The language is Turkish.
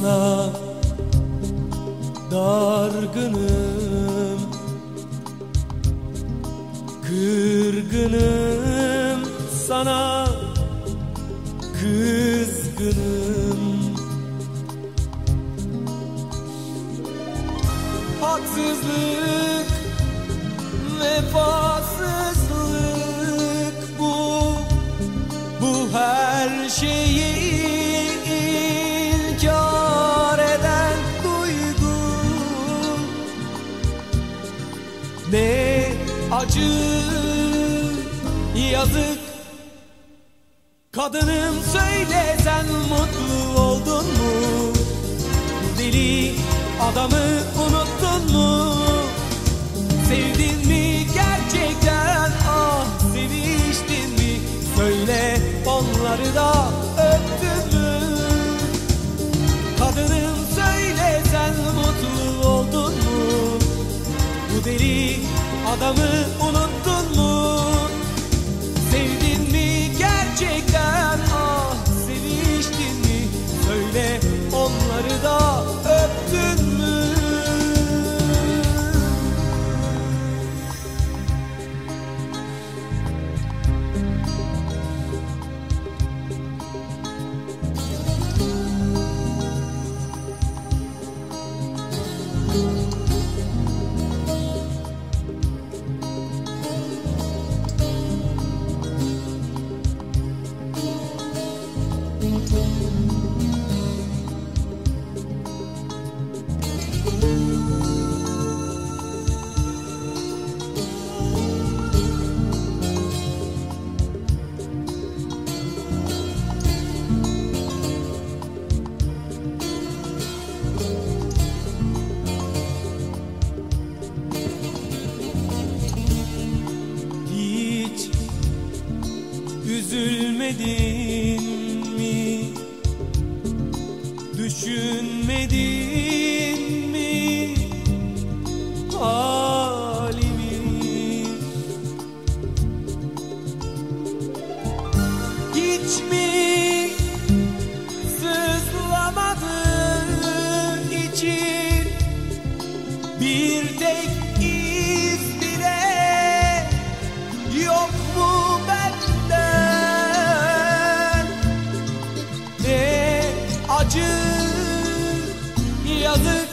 Sana dargınım Kırgınım sana Kızgınım. Haksızlık Vefasızlık bu Bu her şeyi acı yazık Kadınım söyle sen mutlu oldun mu? Deli adamı adamı unuttun üzülmedin mi? Düşünmedin acı yazık